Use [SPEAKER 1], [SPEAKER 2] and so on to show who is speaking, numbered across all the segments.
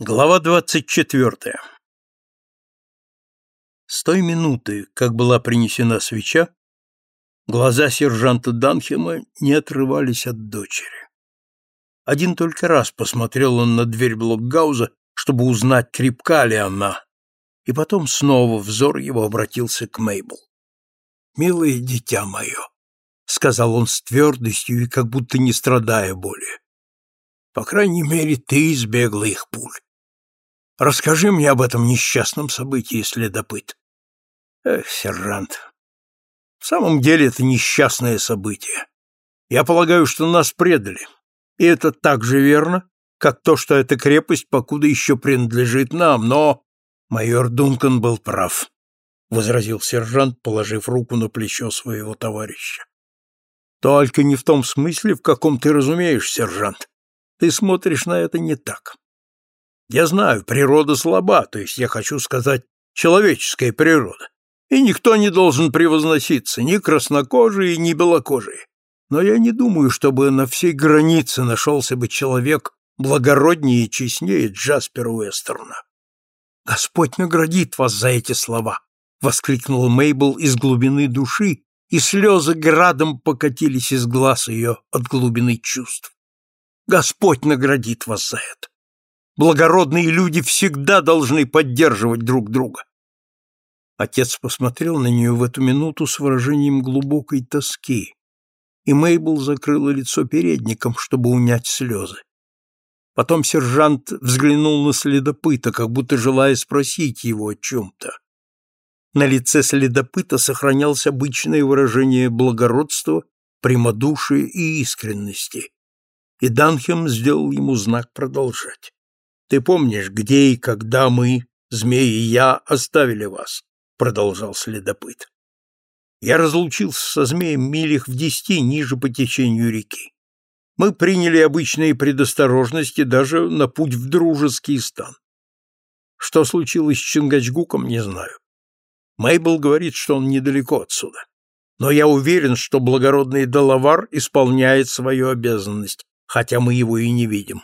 [SPEAKER 1] Глава двадцать четвертая С той минуты, как была принесена свеча, глаза сержанта Данхема не отрывались от дочери. Один только раз посмотрел он на дверь блокгауза, чтобы узнать, крепка ли она, и потом снова взор его обратился к Мейбл. «Милое дитя мое», — сказал он с твердостью и как будто не страдая более, — «по крайней мере, ты избегла их пуль. Расскажи мне об этом несчастном событии, следопыт. Эх, сержант, в самом деле это несчастное событие. Я полагаю, что нас предали. И это так же верно, как то, что эта крепость покуда еще принадлежит нам, но... Майор Дункан был прав, — возразил сержант, положив руку на плечо своего товарища. Только не в том смысле, в каком ты разумеешь, сержант. Ты смотришь на это не так. Я знаю, природа слаба, то есть я хочу сказать, человеческая природа. И никто не должен превозноситься, ни краснокожие, ни белокожие. Но я не думаю, чтобы на всей границе нашелся бы человек благороднее и честнее Джаспера Уэстерна. «Господь наградит вас за эти слова!» — воскликнула Мейбл из глубины души, и слезы градом покатились из глаз ее от глубины чувств. «Господь наградит вас за это! Благородные люди всегда должны поддерживать друг друга. Отец посмотрел на нее в эту минуту с выражением глубокой тоски, и Мейбл закрыла лицо передником, чтобы унять слезы. Потом сержант взглянул на следопыта, как будто желая спросить его о чем-то. На лице следопыта сохранялось обычное выражение благородства, прямодушия и искренности, и Данхем сделал ему знак продолжать. Ты помнишь, где и когда мы, змеи и я, оставили вас? Продолжал следопыт. Я разлучился со змеем милях в десяти ниже по течению реки. Мы приняли обычные предосторожности даже на путь в дружеский стан. Что случилось с Чингачгуком, не знаю. Мейбл говорит, что он недалеко отсюда. Но я уверен, что благородный Далавар исполняет свою обязанность, хотя мы его и не видим.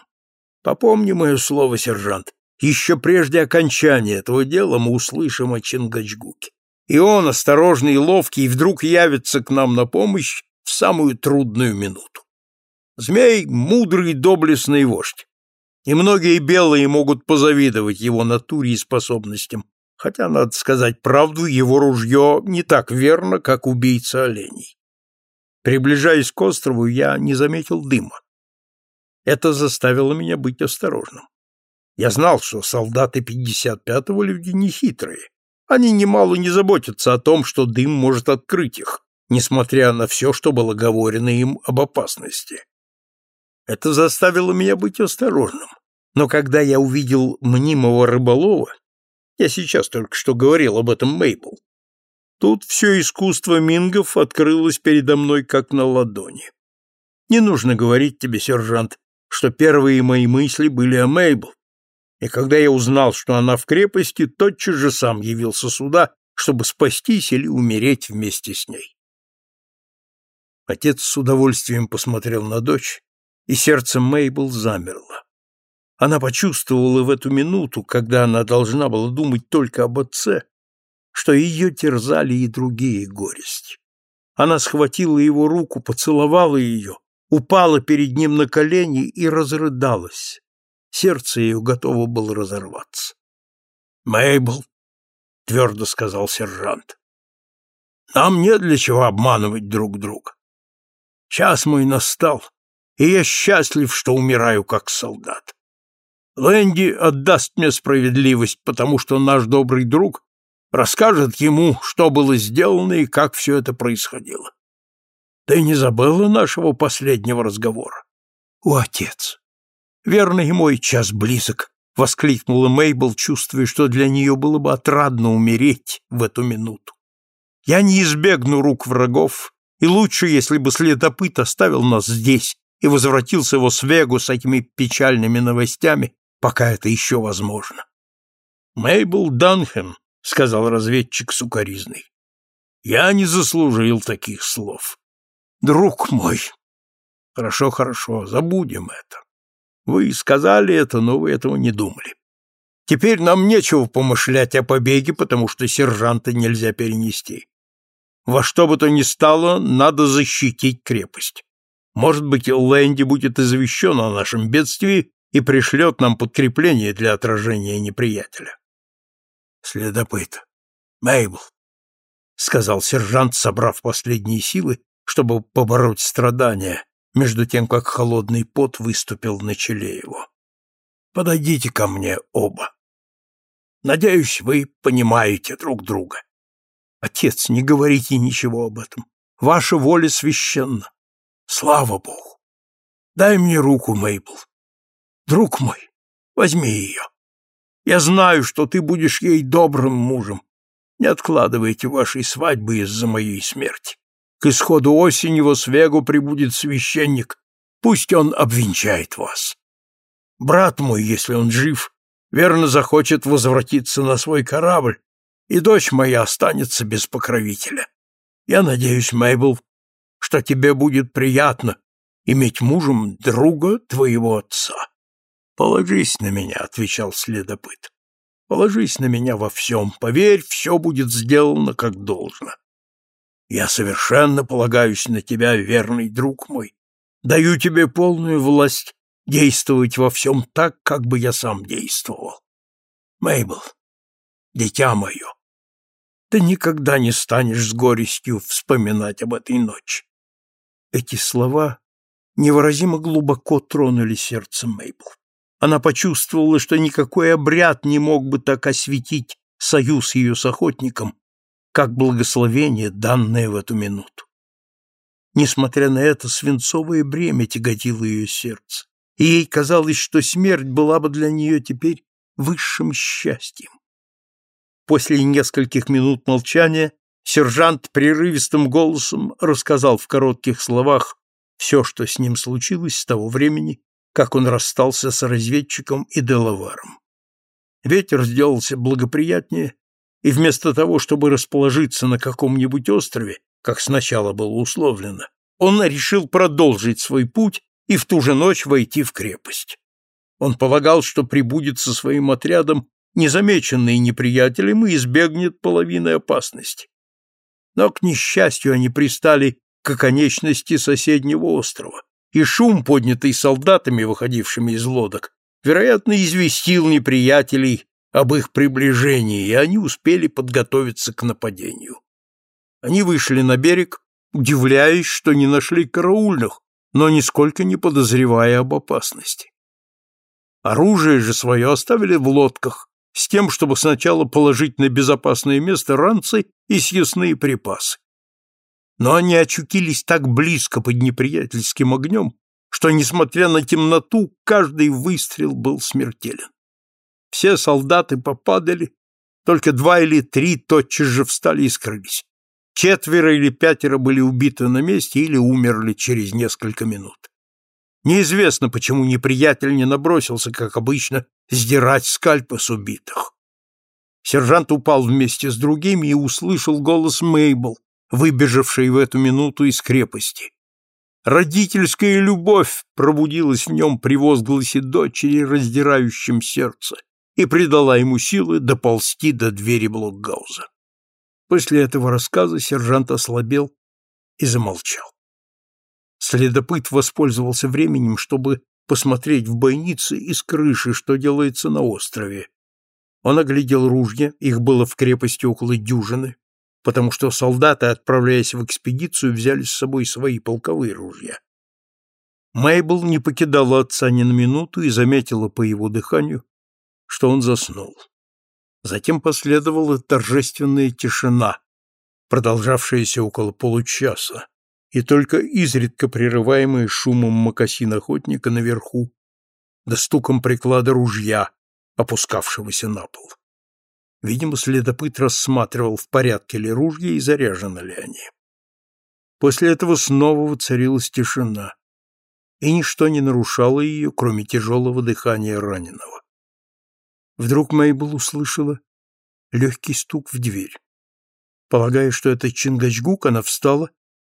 [SPEAKER 1] Попомни мое слово, сержант, еще прежде окончания этого дела мы услышим о Чингачгуке. И он, осторожный и ловкий, вдруг явится к нам на помощь в самую трудную минуту. Змей — мудрый и доблестный вождь, и многие белые могут позавидовать его натуре и способностям, хотя, надо сказать правду, его ружье не так верно, как убийца оленей. Приближаясь к острову, я не заметил дыма. Это заставило меня быть осторожным. Я знал, что солдаты 55-го люди нехитрые. Они немало не заботятся о том, что дым может открыть их, несмотря на все, что было говорено им об опасности. Это заставило меня быть осторожным. Но когда я увидел мнимого рыболова, я сейчас только что говорил об этом Мейбл, тут все искусство мингов открылось передо мной как на ладони. Не нужно говорить тебе, сержант, что первые мои мысли были о Мейбл, и когда я узнал, что она в крепости, тотчас же сам явился сюда, чтобы спастись или умереть вместе с ней. Отец с удовольствием посмотрел на дочь, и сердце Мейбл замерло. Она почувствовала в эту минуту, когда она должна была думать только об отце, что ее терзали и другие горести. Она схватила его руку, поцеловала ее упала перед ним на колени и разрыдалась. Сердце ее готово было разорваться. «Мейбл», — твердо сказал сержант, — «нам не для чего обманывать друг друга. Час мой настал, и я счастлив, что умираю как солдат. Лэнди отдаст мне справедливость, потому что наш добрый друг расскажет ему, что было сделано и как все это происходило. Ты не забыла нашего последнего разговора? О, отец! Верно, и мой час близок, — воскликнула Мейбл, чувствуя, что для нее было бы отрадно умереть в эту минуту. Я не избегну рук врагов, и лучше, если бы следопыт оставил нас здесь и возвратился в Освегу с этими печальными новостями, пока это еще возможно. Мейбл Данхэм, — сказал разведчик сукоризный, — я не заслужил таких слов. Друг мой. Хорошо, хорошо, забудем это. Вы сказали это, но вы этого не думали. Теперь нам нечего помышлять о побеге, потому что сержанта нельзя перенести. Во что бы то ни стало, надо защитить крепость. Может быть, Лэнди будет извещен о нашем бедствии и пришлет нам подкрепление для отражения неприятеля. Следопыт. Мейбл, — сказал сержант, собрав последние силы, чтобы побороть страдания, между тем, как холодный пот выступил на челе его. «Подойдите ко мне оба. Надеюсь, вы понимаете друг друга. Отец, не говорите ничего об этом. Ваша воля священна. Слава Богу! Дай мне руку, Мейбл. Друг мой, возьми ее. Я знаю, что ты будешь ей добрым мужем. Не откладывайте вашей свадьбы из-за моей смерти. К исходу осени в Освегу прибудет священник. Пусть он обвенчает вас. Брат мой, если он жив, верно захочет возвратиться на свой корабль, и дочь моя останется без покровителя. Я надеюсь, Мейбл, что тебе будет приятно иметь мужем друга твоего отца. Положись на меня, отвечал следопыт. Положись на меня во всем, поверь, все будет сделано как должно. Я совершенно полагаюсь на тебя, верный друг мой. Даю тебе полную власть действовать во всем так, как бы я сам действовал. Мейбл, дитя мое, ты никогда не станешь с горестью вспоминать об этой ночи. Эти слова невыразимо глубоко тронули сердце Мейбл. Она почувствовала, что никакой обряд не мог бы так осветить союз ее с охотником, как благословение, данное в эту минуту. Несмотря на это, свинцовое бремя тяготило ее сердце, и ей казалось, что смерть была бы для нее теперь высшим счастьем. После нескольких минут молчания сержант прерывистым голосом рассказал в коротких словах все, что с ним случилось с того времени, как он расстался с разведчиком и делаваром. Ветер сделался благоприятнее, и вместо того, чтобы расположиться на каком-нибудь острове, как сначала было условлено, он решил продолжить свой путь и в ту же ночь войти в крепость. Он полагал, что прибудет со своим отрядом незамеченный неприятелем и избегнет половины опасности. Но, к несчастью, они пристали к оконечности соседнего острова, и шум, поднятый солдатами, выходившими из лодок, вероятно, известил неприятелей об их приближении, и они успели подготовиться к нападению. Они вышли на берег, удивляясь, что не нашли караульных, но нисколько не подозревая об опасности. Оружие же свое оставили в лодках, с тем, чтобы сначала положить на безопасное место ранцы и съестные припасы но они очутились так близко под неприятельским огнем, что, несмотря на темноту, каждый выстрел был смертелен. Все солдаты попадали, только два или три тотчас же встали и скрылись. Четверо или пятеро были убиты на месте или умерли через несколько минут. Неизвестно, почему неприятель не набросился, как обычно, сдирать скальпы с убитых. Сержант упал вместе с другими и услышал голос Мейбл, выбежавший в эту минуту из крепости. Родительская любовь пробудилась в нем при возгласе дочери, раздирающем сердце, и придала ему силы доползти до двери Блокгауза. После этого рассказа сержант ослабел и замолчал. Следопыт воспользовался временем, чтобы посмотреть в бойнице из крыши, что делается на острове. Он оглядел ружья, их было в крепости около дюжины, потому что солдаты, отправляясь в экспедицию, взяли с собой свои полковые ружья. Мейбл не покидала отца ни на минуту и заметила по его дыханию, что он заснул. Затем последовала торжественная тишина, продолжавшаяся около получаса, и только изредка прерываемая шумом мокасин охотника наверху, да стуком приклада ружья, опускавшегося на пол. Видимо, следопыт рассматривал, в порядке ли ружья и заряжены ли они. После этого снова воцарилась тишина, и ничто не нарушало ее, кроме тяжелого дыхания раненого. Вдруг Мейбл услышала легкий стук в дверь. Полагая, что это Чингачгук, она встала,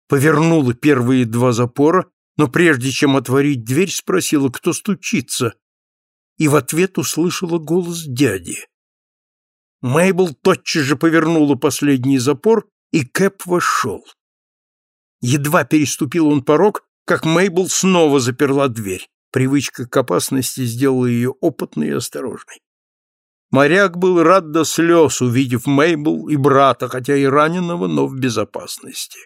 [SPEAKER 1] повернула первые два запора, но прежде чем отворить дверь, спросила, кто стучится. и в ответ услышала голос дяди. Мейбл тотчас же повернула последний запор, и Кэп вошел. Едва переступил он порог, как Мейбл снова заперла дверь. Привычка к опасности сделала ее опытной и осторожной. Моряк был рад до слез, увидев Мейбл и брата, хотя и раненого, но в безопасности.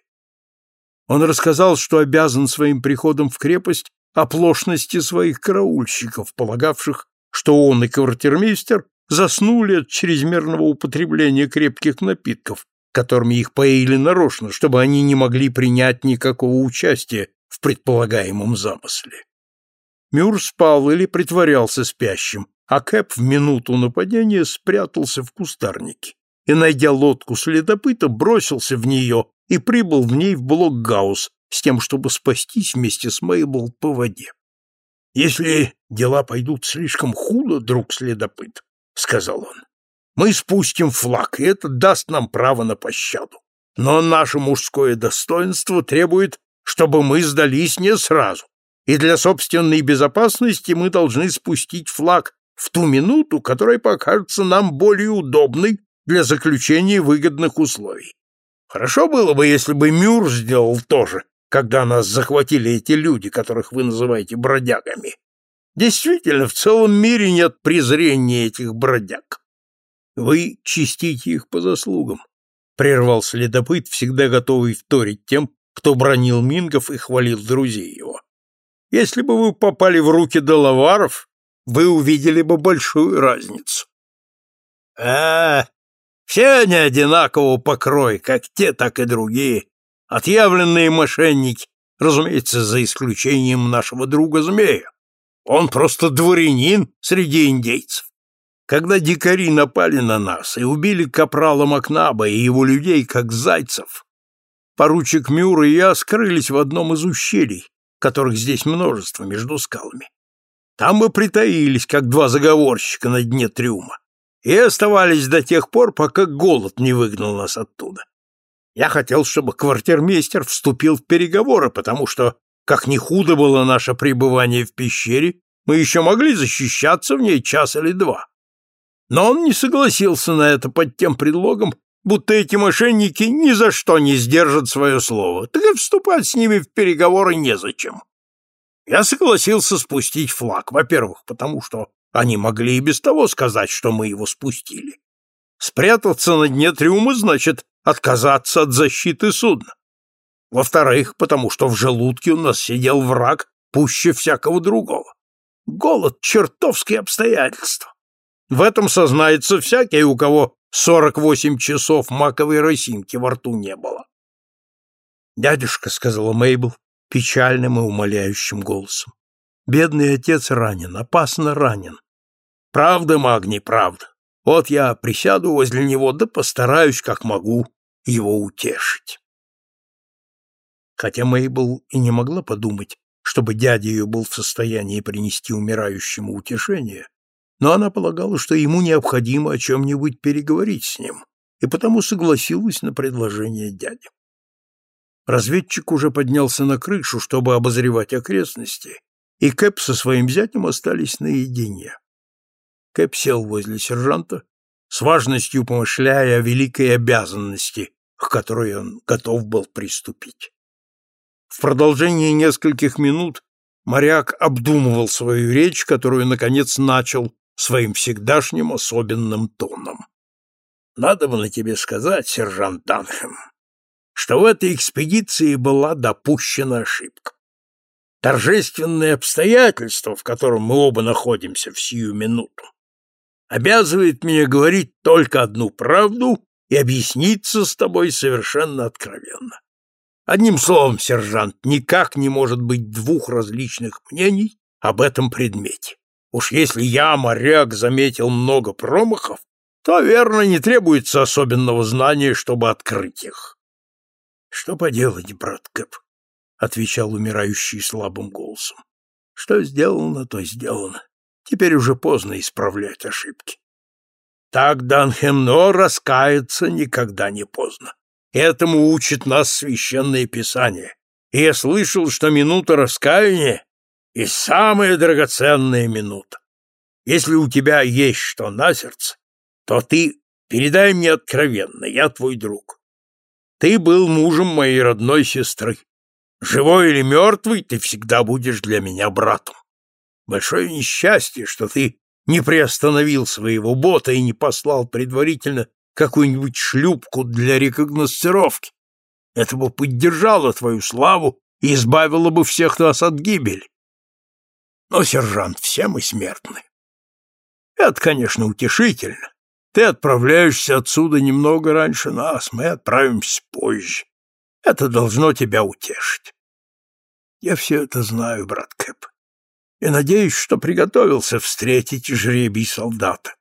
[SPEAKER 1] Он рассказал, что обязан своим приходом в крепость оплошности своих караульщиков, полагавших, что он и квартирмейстер заснули от чрезмерного употребления крепких напитков, которыми их поили нарочно, чтобы они не могли принять никакого участия в предполагаемом замысле. Мюр спал или притворялся спящим, а Кэп в минуту нападения спрятался в кустарнике и, найдя лодку следопыта, бросился в нее и прибыл в ней в Блокгаус с тем, чтобы спастись вместе с Мейбл по воде. «Если дела пойдут слишком худо, друг следопыт, — сказал он, — мы спустим флаг, и это даст нам право на пощаду. Но наше мужское достоинство требует, чтобы мы сдались не сразу, и для собственной безопасности мы должны спустить флаг в ту минуту, которая покажется нам более удобной для заключения выгодных условий. Хорошо было бы, если бы Мюр сделал то же, когда нас захватили эти люди, которых вы называете бродягами. Действительно, в целом мире нет презрения этих бродяг. Вы чистите их по заслугам, — прервал следопыт, всегда готовый вторить тем, кто бронил Мингов и хвалил друзей его. Если бы вы попали в руки доловаров, вы увидели бы большую разницу. — А, все они одинакового покроя, как те, так и другие, Отъявленные мошенники, разумеется, за исключением нашего друга Змея. Он просто дворянин среди индейцев. Когда дикари напали на нас и убили капрала Макнаба и его людей, как зайцев, поручик Мюр и я скрылись в одном из ущелий, которых здесь множество между скалами. Там мы притаились, как два заговорщика на дне трюма, и оставались до тех пор, пока голод не выгнал нас оттуда. Я хотел, чтобы квартирмейстер вступил в переговоры, потому что, как ни худо было наше пребывание в пещере, мы еще могли защищаться в ней час или два. Но он не согласился на это под тем предлогом, будто эти мошенники ни за что не сдержат свое слово, так и вступать с ними в переговоры незачем. Я согласился спустить флаг, во-первых, потому что они могли и без того сказать, что мы его спустили. Спрятаться на дне трюма значит отказаться от защиты судна. Во-вторых, потому что в желудке у нас сидел враг пуще всякого другого. Голод — чертовские обстоятельства. В этом сознается всякий, у кого сорок восемь часов маковой росинки во рту не было. «Дядюшка», — сказала Мейбл печальным и умоляющим голосом, — «бедный отец ранен, опасно ранен». «Правда, Магни, правда. Вот я присяду возле него, да постараюсь, как могу, его утешить. Хотя Мейбл и не могла подумать, чтобы дядя ее был в состоянии принести умирающему утешение, но она полагала, что ему необходимо о чем-нибудь переговорить с ним, и потому согласилась на предложение дяди. Разведчик уже поднялся на крышу, чтобы обозревать окрестности, и Кэп со своим зятем остались наедине. Кэп сел возле сержанта, с важностью помышляя о великой обязанности, к которой он готов был приступить. В продолжении нескольких минут моряк обдумывал свою речь, которую, наконец, начал своим всегдашним особенным тоном. «Надо было тебе сказать, сержант Данхэм, что в этой экспедиции была допущена ошибка. Торжественное обстоятельство, в котором мы оба находимся в сию минуту, обязывает меня говорить только одну правду и объясниться с тобой совершенно откровенно. Одним словом, сержант, никак не может быть двух различных мнений об этом предмете. Уж если я, моряк, заметил много промахов, то, верно, не требуется особенного знания, чтобы открыть их. — Что поделать, брат Кэп? — отвечал умирающий слабым голосом. — Что сделано, то сделано. Теперь уже поздно исправлять ошибки. Так, Данхем, но раскаяться никогда не поздно. Этому учит нас священное писание. И я слышал, что минута раскаяния и самая драгоценная минута. Если у тебя есть что на сердце, то ты передай мне откровенно, я твой друг. Ты был мужем моей родной сестры. Живой или мертвый, ты всегда будешь для меня братом. Большое несчастье, что ты не приостановил своего бота и не послал предварительно какую-нибудь шлюпку для рекогносцировки. Это бы поддержало твою славу и избавило бы всех нас от гибели. Но, сержант, все мы смертны. Это, конечно, утешительно. Ты отправляешься отсюда немного раньше нас, мы отправимся позже. Это должно тебя утешить. Я все это знаю, брат Кэп, и надеюсь, что приготовился встретить жребий солдата.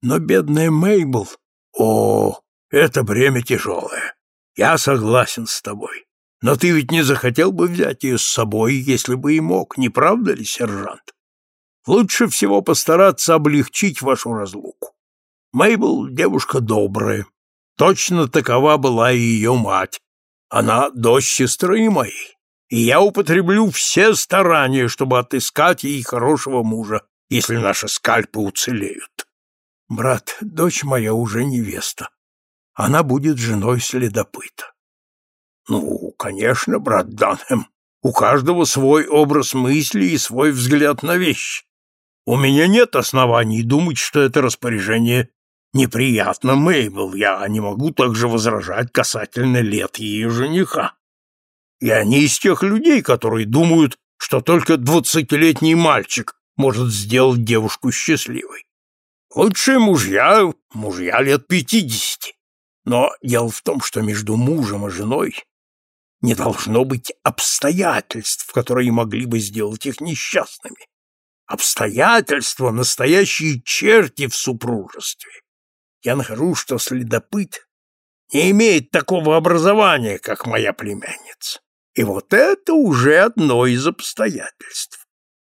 [SPEAKER 1] Но бедная Мейбл... О, это бремя тяжелое. Я согласен с тобой. Но ты ведь не захотел бы взять ее с собой, если бы и мог, не правда ли, сержант? Лучше всего постараться облегчить вашу разлуку. Мейбл — девушка добрая. Точно такова была и ее мать. Она дочь сестры моей. И я употреблю все старания, чтобы отыскать ей хорошего мужа, если наши скальпы уцелеют. Брат, дочь моя уже невеста. Она будет женой следопыта. Ну, конечно, брат Данхэм, у каждого свой образ мысли и свой взгляд на вещи. У меня нет оснований думать, что это распоряжение неприятно Мейбл. Я не могу также возражать касательно лет ее жениха. Я не из тех людей, которые думают, что только двадцатилетний мальчик может сделать девушку счастливой. Лучшие мужья — мужья лет пятидесяти. Но дело в том, что между мужем и женой не должно быть обстоятельств, которые могли бы сделать их несчастными обстоятельства, настоящие черти в супружестве. Я нахожу, что следопыт не имеет такого образования, как моя племянница. И вот это уже одно из обстоятельств.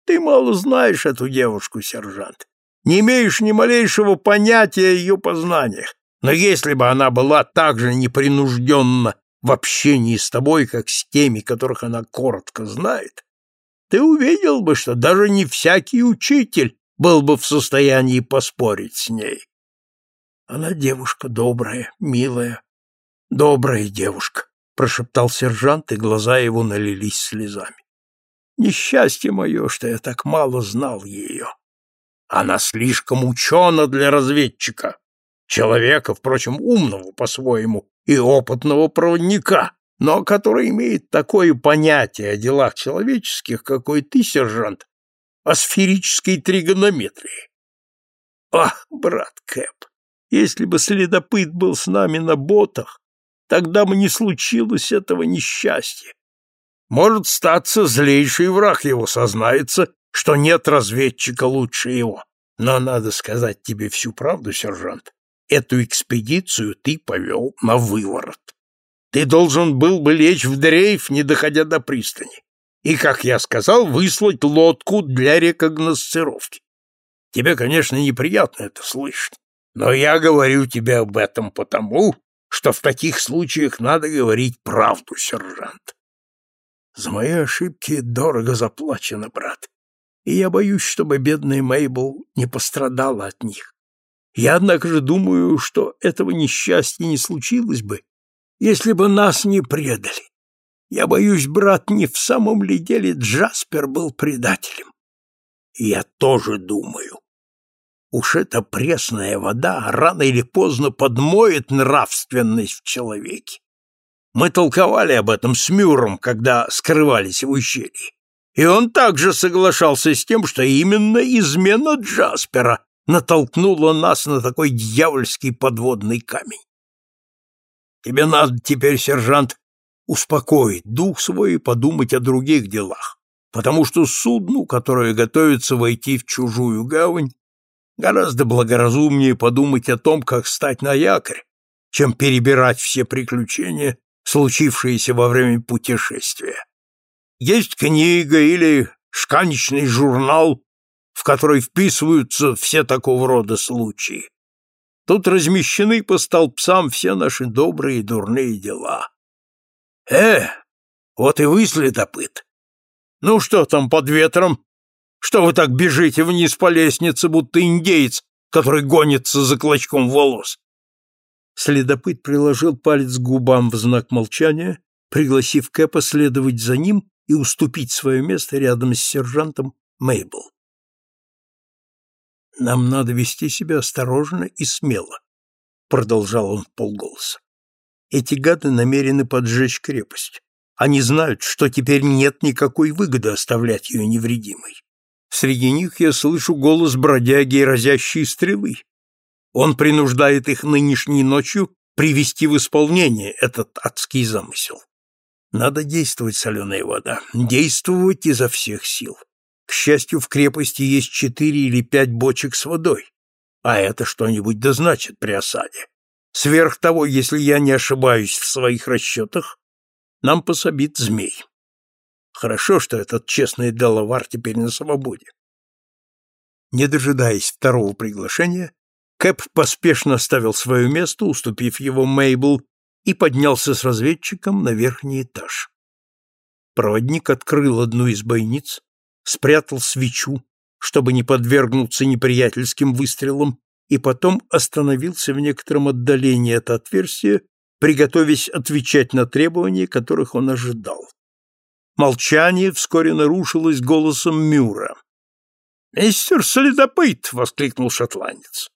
[SPEAKER 1] Ты мало знаешь эту девушку, сержант. Не имеешь ни малейшего понятия о ее познаниях. Но если бы она была так же непринужденна в общении с тобой, как с теми, которых она коротко знает, ты увидел бы, что даже не всякий учитель был бы в состоянии поспорить с ней. Она девушка добрая, милая, добрая девушка, прошептал сержант, и глаза его налились слезами. Несчастье мое, что я так мало знал ее. Она слишком учена для разведчика, человека, впрочем, умного по-своему и опытного проводника но который имеет такое понятие о делах человеческих, какой ты, сержант, о сферической тригонометрии. Ах, брат Кэп, если бы следопыт был с нами на ботах, тогда бы не случилось этого несчастья. Может, статься злейший враг его сознается, что нет разведчика лучше его. Но надо сказать тебе всю правду, сержант. Эту экспедицию ты повел на выворот. Ты должен был бы лечь в дрейф, не доходя до пристани, и, как я сказал, выслать лодку для рекогносцировки. Тебе, конечно, неприятно это слышать, но я говорю тебе об этом потому, что в таких случаях надо говорить правду, сержант. За мои ошибки дорого заплачено, брат, и я боюсь, чтобы бедная Мейбл не пострадала от них. Я, однако же, думаю, что этого несчастья не случилось бы, если бы нас не предали. Я боюсь, брат, не в самом ли деле Джаспер был предателем? Я тоже думаю. Уж эта пресная вода рано или поздно подмоет нравственность в человеке. Мы толковали об этом с Мюром, когда скрывались в ущелье. И он также соглашался с тем, что именно измена Джаспера натолкнула нас на такой дьявольский подводный камень. Тебе надо теперь, сержант, успокоить дух свой и подумать о других делах, потому что судну, которое готовится войти в чужую гавань, гораздо благоразумнее подумать о том, как стать на якорь, чем перебирать все приключения, случившиеся во время путешествия. Есть книга или шканечный журнал, в который вписываются все такого рода случаи. Тут размещены по столбцам все наши добрые и дурные дела. Э, вот и вы, следопыт. Ну что там под ветром? Что вы так бежите вниз по лестнице, будто индеец, который гонится за клочком волос?» Следопыт приложил палец к губам в знак молчания, пригласив Кэпа следовать за ним и уступить свое место рядом с сержантом Мейбл. «Нам надо вести себя осторожно и смело», — продолжал он полголоса. «Эти гады намерены поджечь крепость. Они знают, что теперь нет никакой выгоды оставлять ее невредимой. Среди них я слышу голос бродяги и разящие стрелы. Он принуждает их нынешней ночью привести в исполнение этот адский замысел. Надо действовать, соленая вода, действовать изо всех сил. К счастью, в крепости есть четыре или пять бочек с водой, а это что-нибудь да значит при осаде. Сверх того, если я не ошибаюсь в своих расчетах, нам пособит змей. Хорошо, что этот честный Делавар теперь на свободе. Не дожидаясь второго приглашения, Кэп поспешно оставил свое место, уступив его Мейбл, и поднялся с разведчиком на верхний этаж. Проводник открыл одну из бойниц, спрятал свечу, чтобы не подвергнуться неприятельским выстрелам, и потом остановился в некотором отдалении от отверстия, приготовясь отвечать на требования, которых он ожидал. Молчание вскоре нарушилось голосом Мюра. «Мистер Следопыт!» — воскликнул шотландец.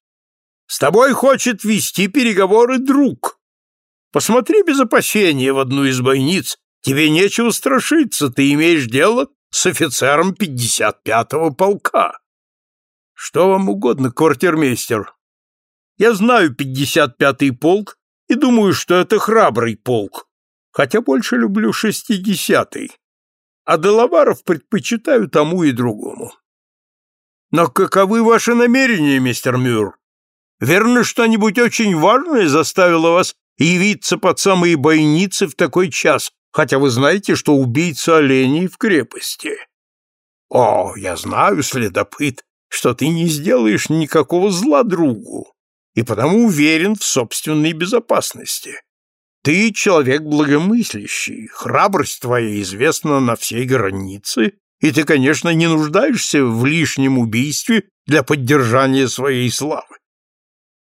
[SPEAKER 1] «С тобой хочет вести переговоры друг. Посмотри без опасения в одну из бойниц. Тебе нечего страшиться, ты имеешь дело с офицером 55-го полка. Что вам угодно, квартирмейстер? Я знаю 55-й полк и думаю, что это храбрый полк, хотя больше люблю 60-й а Делаваров предпочитаю тому и другому. Но каковы ваши намерения, мистер Мюр? Верно, что-нибудь очень важное заставило вас явиться под самые бойницы в такой час, хотя вы знаете, что убийца оленей в крепости? О, я знаю, следопыт, что ты не сделаешь никакого зла другу, и потому уверен в собственной безопасности. Ты человек благомыслящий, храбрость твоя известна на всей границе, и ты, конечно, не нуждаешься в лишнем убийстве для поддержания своей славы.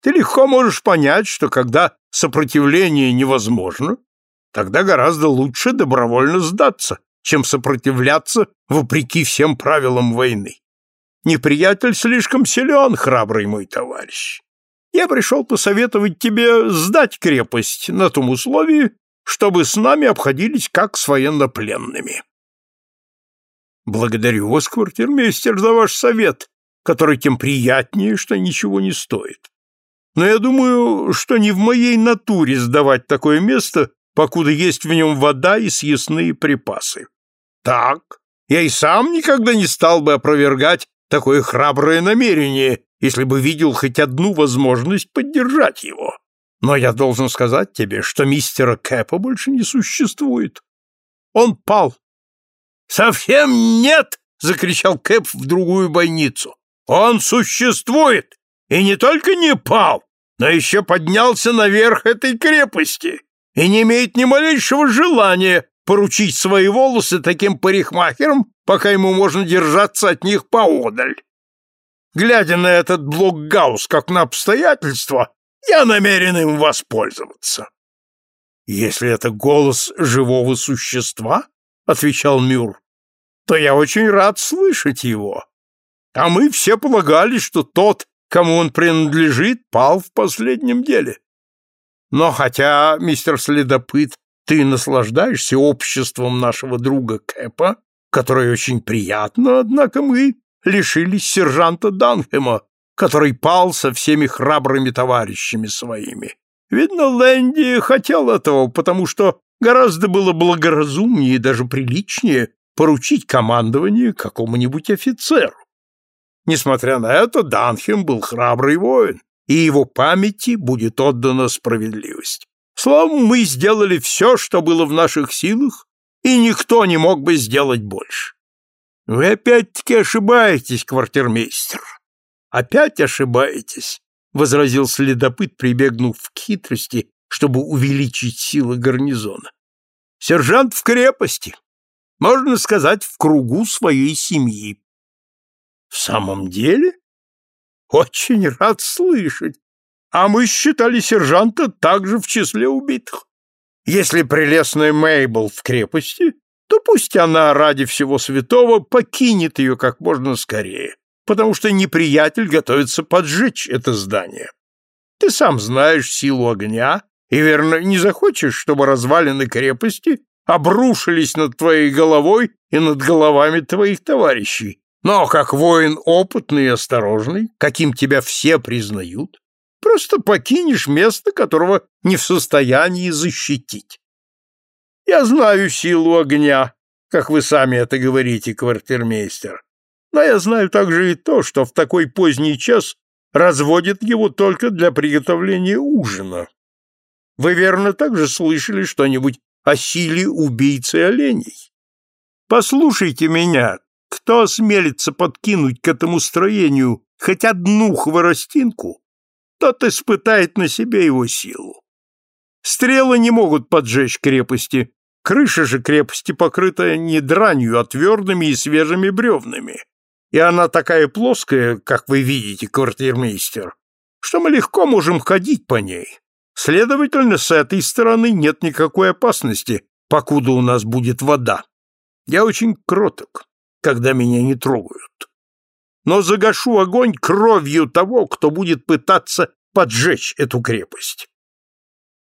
[SPEAKER 1] Ты легко можешь понять, что когда сопротивление невозможно, тогда гораздо лучше добровольно сдаться, чем сопротивляться вопреки всем правилам войны. Неприятель слишком силен, храбрый мой товарищ. Я пришел посоветовать тебе сдать крепость на том условии, чтобы с нами обходились как с военнопленными. Благодарю вас, квартирмейстер, за ваш совет, который тем приятнее, что ничего не стоит. Но я думаю, что не в моей натуре сдавать такое место, покуда есть в нем вода и съестные припасы. Так, я и сам никогда не стал бы опровергать такое храброе намерение, если бы видел хоть одну возможность поддержать его. Но я должен сказать тебе, что мистера Кэпа больше не существует. Он пал. Совсем нет, закричал Кэп в другую больницу. Он существует и не только не пал, но еще поднялся наверх этой крепости и не имеет ни малейшего желания поручить свои волосы таким парикмахерам, пока ему можно держаться от них поодаль. Глядя на этот блокгаус как на обстоятельство, я намерен им воспользоваться. Если это голос живого существа, отвечал Мюр, то я очень рад слышать его. А мы все полагали, что тот, кому он принадлежит, пал в последнем деле. Но хотя, мистер Следопыт, ты наслаждаешься обществом нашего друга Кэпа, которое очень приятно, однако мы лишились сержанта Данхема, который пал со всеми храбрыми товарищами своими. Видно, Лэнди хотел этого, потому что гораздо было благоразумнее и даже приличнее поручить командование какому-нибудь офицеру. Несмотря на это, Данхем был храбрый воин, и его памяти будет отдана справедливость. Словом, мы сделали все, что было в наших силах, и никто не мог бы сделать больше. Вы опять-таки ошибаетесь, квартирмейстер. Опять ошибаетесь, возразил следопыт, прибегнув к хитрости, чтобы увеличить силы гарнизона. Сержант в крепости, можно сказать, в кругу своей семьи. В самом деле? Очень рад слышать. А мы считали сержанта также в числе убитых. Если прелестная Мейбл в крепости, то пусть она ради всего святого покинет ее как можно скорее, потому что неприятель готовится поджечь это здание. Ты сам знаешь силу огня и, верно, не захочешь, чтобы развалины крепости обрушились над твоей головой и над головами твоих товарищей. Но как воин опытный и осторожный, каким тебя все признают, просто покинешь место, которого не в состоянии защитить. Я знаю силу огня, как вы сами это говорите, квартирмейстер, но я знаю также и то, что в такой поздний час разводят его только для приготовления ужина. Вы верно также слышали что-нибудь о силе убийцы оленей? Послушайте меня, кто осмелится подкинуть к этому строению хоть одну хворостинку, тот испытает на себе его силу. Стрелы не могут поджечь крепости, крыша же крепости покрыта не дранью, а твердыми и свежими бревнами. И она такая плоская, как вы видите, квартирмейстер, что мы легко можем ходить по ней. Следовательно, с этой стороны нет никакой опасности, покуда у нас будет вода. Я очень кроток, когда меня не трогают. Но загашу огонь кровью того, кто будет пытаться поджечь эту крепость.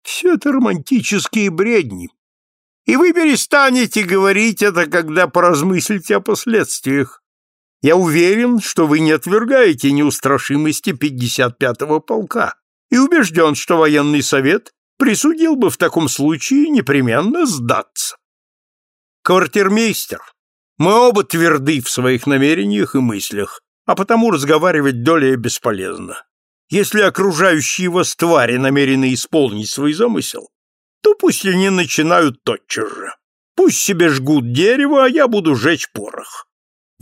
[SPEAKER 1] Все это романтические бредни. И вы перестанете говорить это, когда поразмыслите о последствиях. Я уверен, что вы не отвергаете неустрашимости 55-го полка и убежден, что военный совет присудил бы в таком случае непременно сдаться. Квартирмейстер, мы оба тверды в своих намерениях и мыслях, а потому разговаривать долей бесполезно. Если окружающие вас твари намерены исполнить свой замысел, то пусть они начинают тотчас же. Пусть себе жгут дерево, а я буду жечь порох.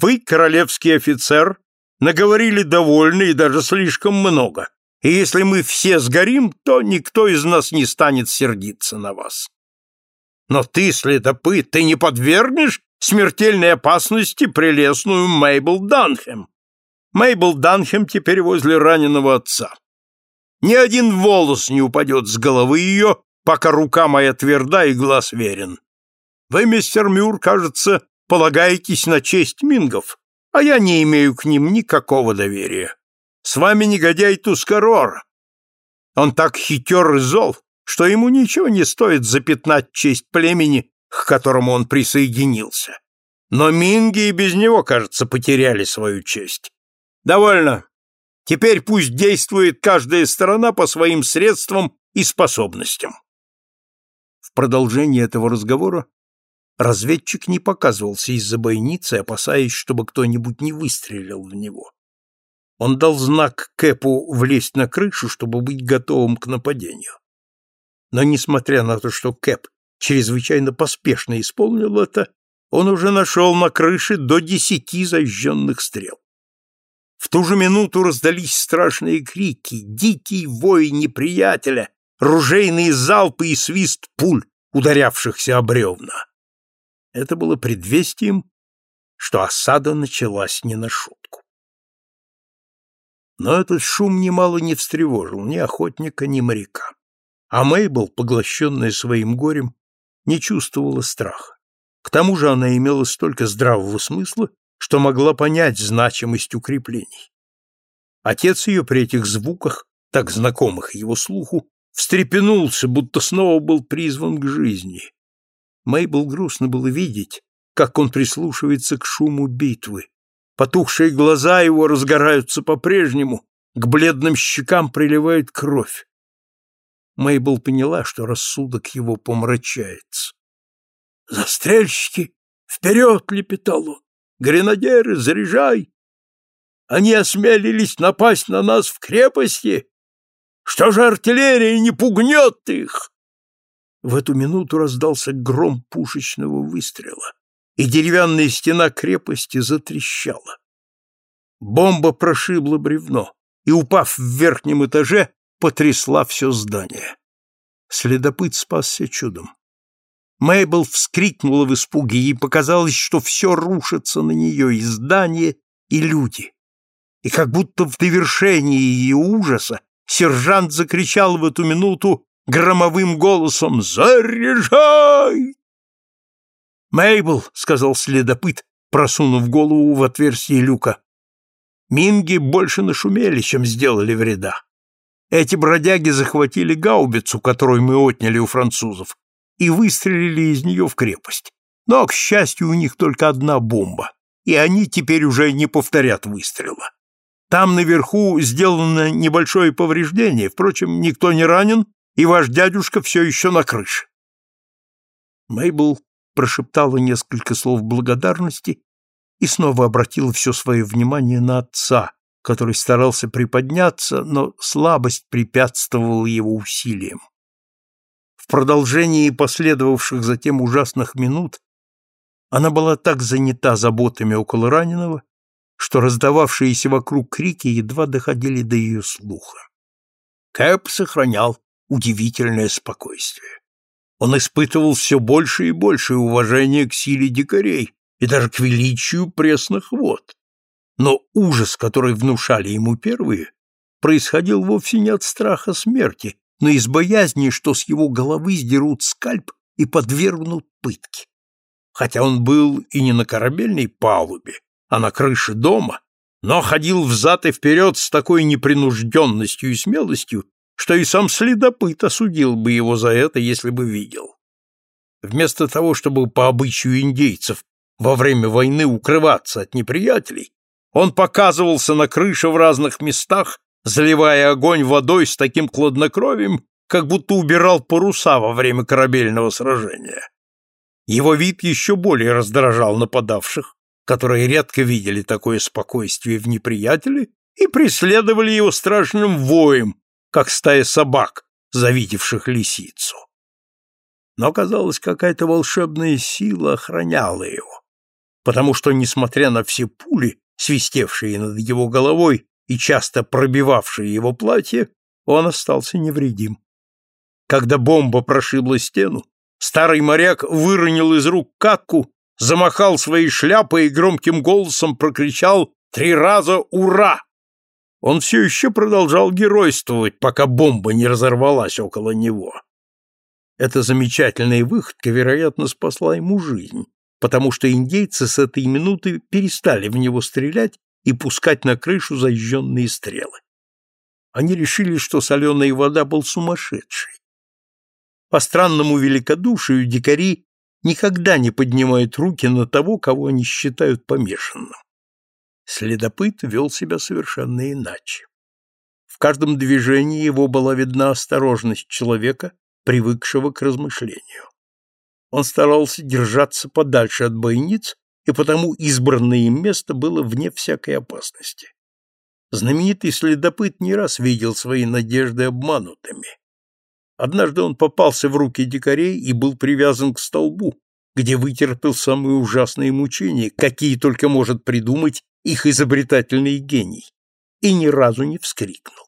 [SPEAKER 1] Вы, королевский офицер, наговорили довольно и даже слишком много и если мы все сгорим, то никто из нас не станет сердиться на вас. Но ты, следопыт, ты не подвергнешь смертельной опасности прелестную Мейбл Данхэм. Мейбл Данхэм теперь возле раненого отца. Ни один волос не упадет с головы ее, пока рука моя тверда и глаз верен. Вы, мистер Мюр, кажется, полагаетесь на честь мингов, а я не имею к ним никакого доверия. С вами негодяй Тускарор. Он так хитер и зол, что ему ничего не стоит запятнать честь племени, к которому он присоединился. Но минги и без него, кажется, потеряли свою честь. Довольно. Теперь пусть действует каждая сторона по своим средствам и способностям. В продолжении этого разговора разведчик не показывался из-за бойницы, опасаясь, чтобы кто-нибудь не выстрелил в него. Он дал знак Кэпу влезть на крышу, чтобы быть готовым к нападению. Но, несмотря на то, что Кэп чрезвычайно поспешно исполнил это, он уже нашел на крыше до десяти зажженных стрел. В ту же минуту раздались страшные крики, дикий вой неприятеля, ружейные залпы и свист пуль, ударявшихся о бревна. Это было предвестием, что осада началась не на шутку. Но этот шум немало не встревожил ни охотника, ни моряка. А Мейбл, поглощенная своим горем, не чувствовала страха. К тому же она имела столько здравого смысла, что могла понять значимость укреплений. Отец ее при этих звуках, так знакомых его слуху, встрепенулся, будто снова был призван к жизни. Мейбл грустно было видеть, как он прислушивается к шуму битвы, Потухшие глаза его разгораются по-прежнему, к бледным щекам приливает кровь. Мейбл поняла, что рассудок его помрачается. «Застрельщики! Вперед!» — лепетал он. «Гренадеры, заряжай! Они осмелились напасть на нас в крепости! Что же артиллерия не пугнет их?» В эту минуту раздался гром пушечного выстрела и деревянная стена крепости затрещала. Бомба прошибла бревно и, упав в верхнем этаже, потрясла все здание. Следопыт спасся чудом. Мейбл вскрикнула в испуге, ей показалось, что все рушится на нее, и здание, и люди. И как будто в довершении ее ужаса сержант закричал в эту минуту громовым голосом «Заряжай!» «Мейбл», — сказал следопыт, просунув голову в отверстие люка, — «минги больше нашумели, чем сделали вреда. Эти бродяги захватили гаубицу, которую мы отняли у французов, и выстрелили из нее в крепость. Но, к счастью, у них только одна бомба, и они теперь уже не повторят выстрела. Там наверху сделано небольшое повреждение, впрочем, никто не ранен, и ваш дядюшка все еще на крыше. Мейбл прошептала несколько слов благодарности и снова обратила все свое внимание на отца, который старался приподняться, но слабость препятствовала его усилиям. В продолжении последовавших затем ужасных минут она была так занята заботами около раненого, что раздававшиеся вокруг крики едва доходили до ее слуха. Кэп сохранял удивительное спокойствие. Он испытывал все больше и больше уважения к силе дикарей и даже к величию пресных вод. Но ужас, который внушали ему первые, происходил вовсе не от страха смерти, но из боязни, что с его головы сдерут скальп и подвергнут пытке. Хотя он был и не на корабельной палубе, а на крыше дома, но ходил взад и вперед с такой непринужденностью и смелостью, что и сам следопыт осудил бы его за это, если бы видел. Вместо того, чтобы по обычаю индейцев во время войны укрываться от неприятелей, он показывался на крыше в разных местах, заливая огонь водой с таким хладнокровием, как будто убирал паруса во время корабельного сражения. Его вид еще более раздражал нападавших, которые редко видели такое спокойствие в неприятеле и преследовали его страшным воем, как стая собак, завидевших лисицу. Но, казалось, какая-то волшебная сила охраняла его, потому что, несмотря на все пули, свистевшие над его головой и часто пробивавшие его платье, он остался невредим. Когда бомба прошибла стену, старый моряк выронил из рук катку замахал своей шляпой и громким голосом прокричал три раза «Ура!». Он все еще продолжал геройствовать, пока бомба не разорвалась около него. Эта замечательная выходка, вероятно, спасла ему жизнь, потому что индейцы с этой минуты перестали в него стрелять и пускать на крышу зажженные стрелы. Они решили, что соленая вода был сумасшедший. По странному великодушию дикари никогда не поднимают руки на того, кого они считают помешанным. Следопыт вел себя совершенно иначе. В каждом движении его была видна осторожность человека, привыкшего к размышлению. Он старался держаться подальше от бойниц, и потому избранное им место было вне всякой опасности. Знаменитый следопыт не раз видел свои надежды обманутыми. Однажды он попался в руки дикарей и был привязан к столбу, где вытерпел самые ужасные мучения, какие только может придумать их изобретательный гений, и ни разу не вскрикнул.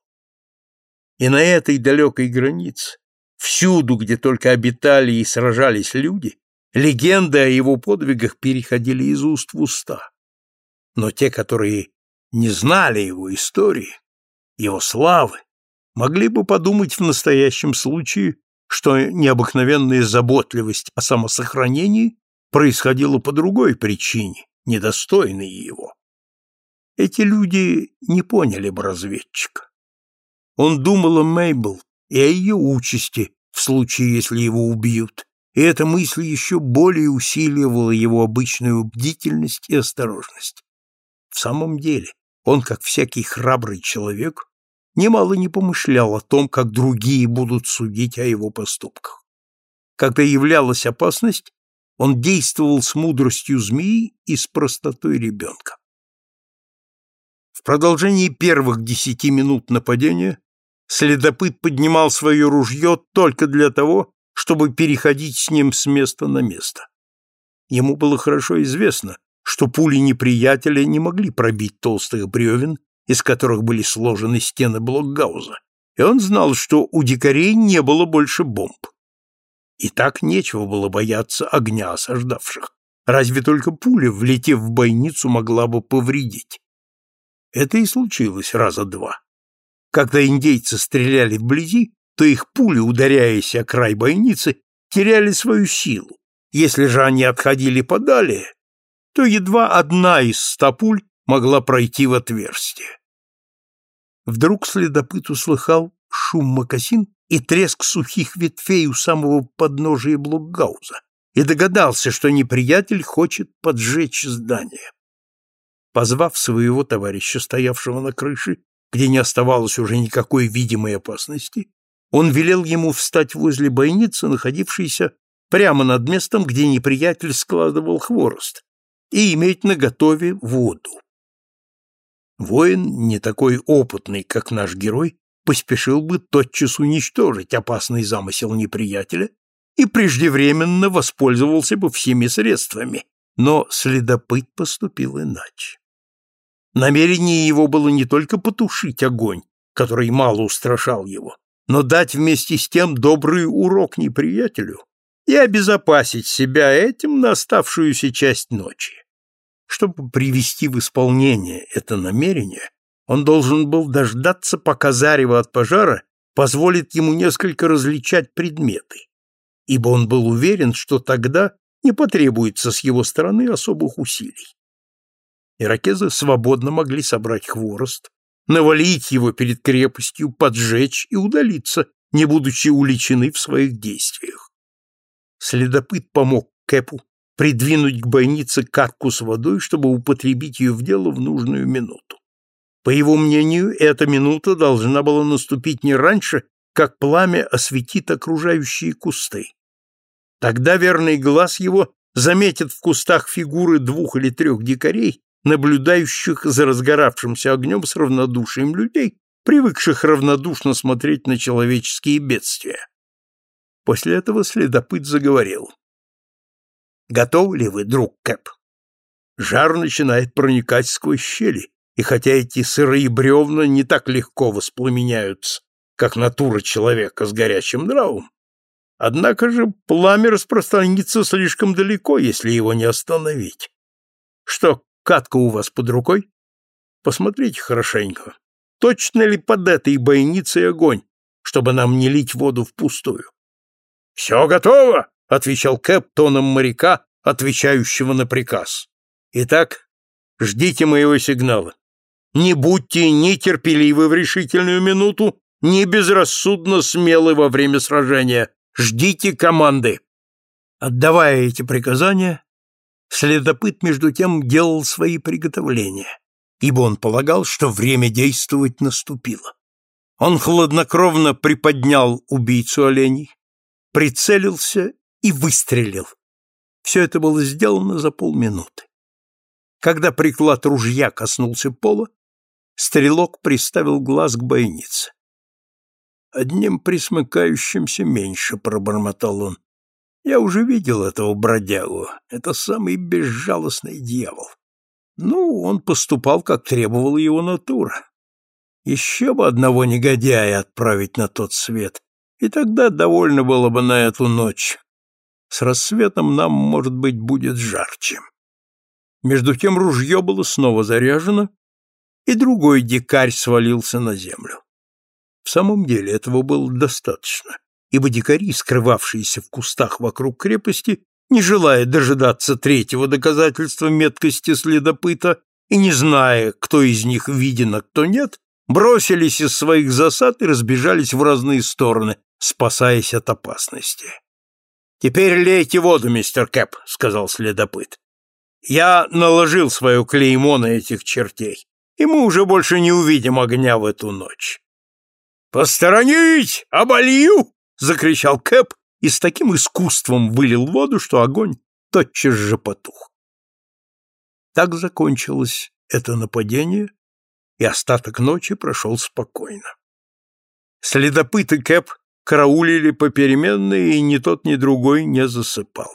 [SPEAKER 1] И на этой далекой границе, всюду, где только обитали и сражались люди, легенды о его подвигах переходили из уст в уста. Но те, которые не знали его истории, его славы, могли бы подумать в настоящем случае, что необыкновенная заботливость о самосохранении происходила по другой причине, недостойной его. Эти люди не поняли бы разведчика. Он думал о Мейбл и о ее участи в случае, если его убьют, и эта мысль еще более усиливала его обычную бдительность и осторожность. В самом деле, он, как всякий храбрый человек, немало не помышлял о том, как другие будут судить о его поступках. Когда являлась опасность, он действовал с мудростью змеи и с простотой ребенка. В продолжении первых десяти минут нападения следопыт поднимал свое ружье только для того, чтобы переходить с ним с места на место. Ему было хорошо известно, что пули неприятеля не могли пробить толстых бревен из которых были сложены стены блокгауза, и он знал, что у дикарей не было больше бомб. И так нечего было бояться огня осаждавших. Разве только пуля, влетев в бойницу, могла бы повредить. Это и случилось раза два. Когда индейцы стреляли вблизи, то их пули, ударяясь о край бойницы, теряли свою силу. Если же они отходили подалее, то едва одна из ста пуль могла пройти в отверстие. Вдруг следопыт услыхал шум мокасин и треск сухих ветвей у самого подножия блокгауза и догадался, что неприятель хочет поджечь здание. Позвав своего товарища, стоявшего на крыше, где не оставалось уже никакой видимой опасности, он велел ему встать возле бойницы, находившейся прямо над местом, где неприятель складывал хворост, и иметь наготове воду. Воин, не такой опытный, как наш герой, поспешил бы тотчас уничтожить опасный замысел неприятеля и преждевременно воспользовался бы всеми средствами, но следопыт поступил иначе. Намерение его было не только потушить огонь, который мало устрашал его, но дать вместе с тем добрый урок неприятелю и обезопасить себя этим на оставшуюся часть ночи. Чтобы привести в исполнение это намерение, он должен был дождаться, пока зарево от пожара позволит ему несколько различать предметы, ибо он был уверен, что тогда не потребуется с его стороны особых усилий. Иракезы свободно могли собрать хворост, навалить его перед крепостью, поджечь и удалиться, не будучи уличены в своих действиях. Следопыт помог Кэпу придвинуть к бойнице катку с водой, чтобы употребить ее в дело в нужную минуту. По его мнению, эта минута должна была наступить не раньше, как пламя осветит окружающие кусты. Тогда верный глаз его заметит в кустах фигуры двух или трех дикарей, наблюдающих за разгоравшимся огнем с равнодушием людей, привыкших равнодушно смотреть на человеческие бедствия. После этого следопыт заговорил. «Готовы ли вы, друг Кэп? Жар начинает проникать сквозь щели, и хотя эти сырые бревна не так легко воспламеняются, как натура человека с горячим нравом, однако же пламя распространится слишком далеко, если его не остановить. Что, Катка у вас под рукой? Посмотрите хорошенько. Точно ли под этой бойницей огонь, чтобы нам не лить воду впустую? — Все готово, — отвечал Кэп тоном моряка, отвечающего на приказ. — Итак, ждите моего сигнала. Не будьте ни терпеливы в решительную минуту, ни безрассудно смелы во время сражения. Ждите команды. Отдавая эти приказания, Следопыт, между тем, делал свои приготовления, ибо он полагал, что время действовать наступило. Он хладнокровно приподнял убийцу оленей, прицелился и выстрелил. Все это было сделано за полминуты. Когда приклад ружья коснулся пола, стрелок приставил глаз к бойнице. «Одним присмыкающимся меньше», — пробормотал он. Я уже видел этого бродягу. Это самый безжалостный дьявол. Ну, он поступал, как требовала его натура. Еще бы одного негодяя отправить на тот свет, и тогда довольно было бы на эту ночь. С рассветом нам, может быть, будет жарче. Между тем ружье было снова заряжено, и другой дикарь свалился на землю. В самом деле этого было достаточно ибо дикари, скрывавшиеся в кустах вокруг крепости, не желая дожидаться третьего доказательства меткости следопыта и не зная, кто из них виден, а кто нет, бросились из своих засад и разбежались в разные стороны, спасаясь от опасности. «Теперь лейте воду, мистер Кэп», — сказал следопыт. «Я наложил свое клеймо на этих чертей, и мы уже больше не увидим огня в эту ночь». «Посторонить! Оболью!» — закричал Кэп и с таким искусством вылил воду, что огонь тотчас же потух. Так закончилось это нападение, и остаток ночи прошел спокойно. Следопыт и Кэп караулили попеременно, и ни тот, ни другой не засыпал.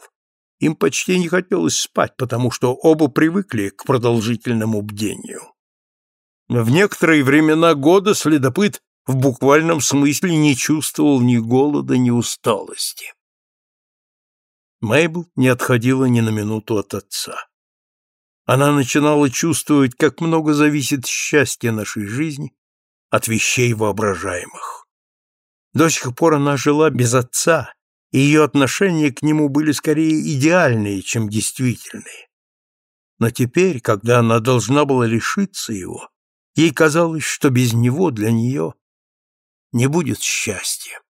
[SPEAKER 1] Им почти не хотелось спать, потому что оба привыкли к продолжительному бдению. В некоторые времена года следопыт в буквальном смысле не чувствовал ни голода, ни усталости. Мейбл не отходила ни на минуту от отца. она начинала чувствовать, как много зависит счастье нашей жизни от вещей воображаемых. До сих пор она жила без отца, и ее отношения к нему были скорее идеальные, чем действительные. Но теперь, когда она должна была лишиться его, ей казалось, что без него для нее не будет счастья.